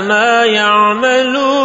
ما يعملون